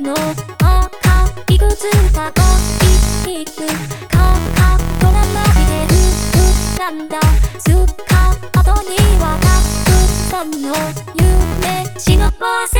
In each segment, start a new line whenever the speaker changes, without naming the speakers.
の赤いくつかごいくかかとらないでふふなんだ。すか後にはたくさんの夢しのばせ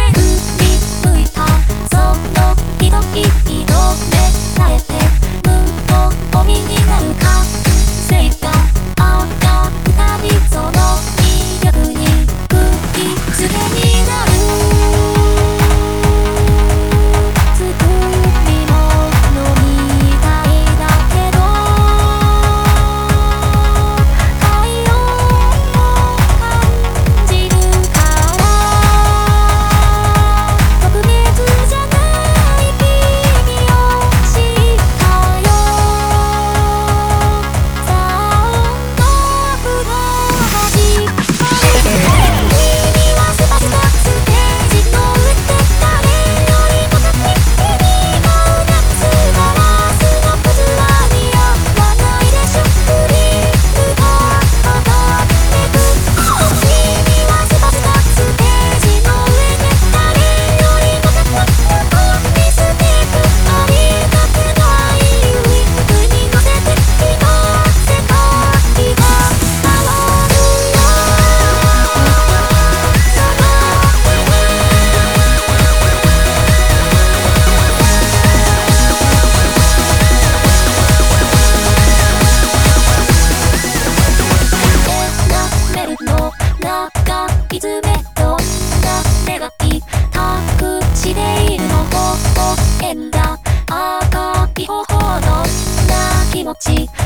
持ち。